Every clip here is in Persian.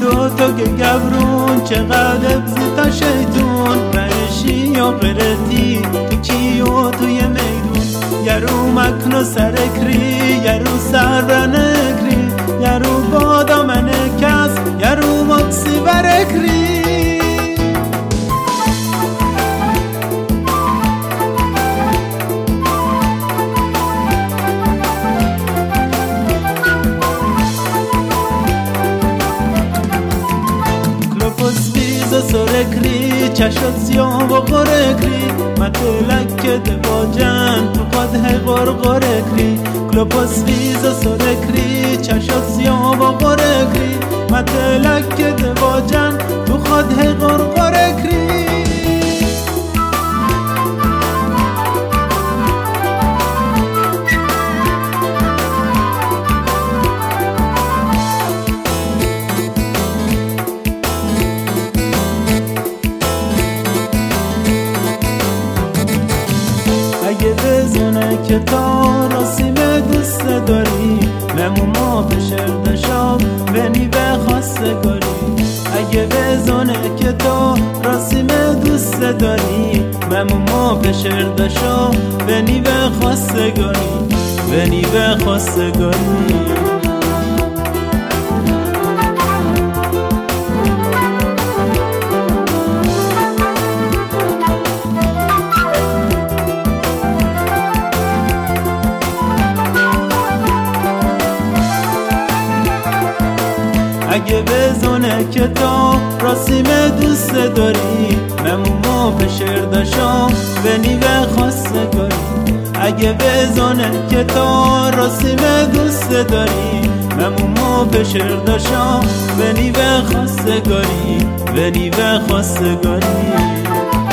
دو تا گبرون چقدر تا شیطون. رشی یا قرتی تو کیو توی میدون. یرو مکن و سرکری یرو سر سرکری چشت سیاه و غرکری متلک دواجن تو قد هی غرغرکری کلوپس ویز سرکری چشت سیاه و غرکری متلک دواجن تو خود هی غرغرکری که تا راسیم دوست داری ما بشرد شاب بنی به خواستگاری اگه بزنه که تا راسیم دوست داری ممو ما بشرد شاب بنی به خواستگاری بنی به خواستگاری اگه بزنه که تو راسیم دوست داری. ممومو پشر داشم به خواستگاری اگه بزنه که تو راسیم دوست داری. ممومو پشر داشم به خواستگاری بنی به خواستگاری آهای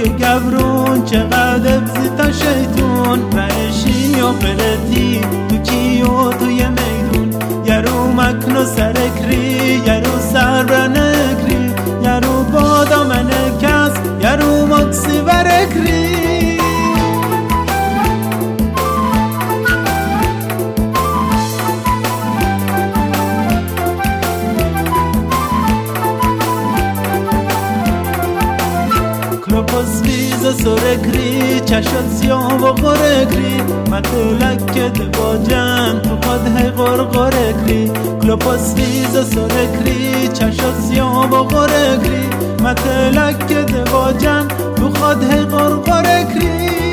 تا گبرون چقدر تا شیطون. رشی و قرتی تو کیو توی میدون. یرو مکن و سرکری یرو سر ویز سرکری چشت سیاه و غرکری متلک دواجن تو خود هی غرغرکری کلوپوس ویز سرکری چشت سیاه و غرکری متلک دواجن تو خود هی غرغرکری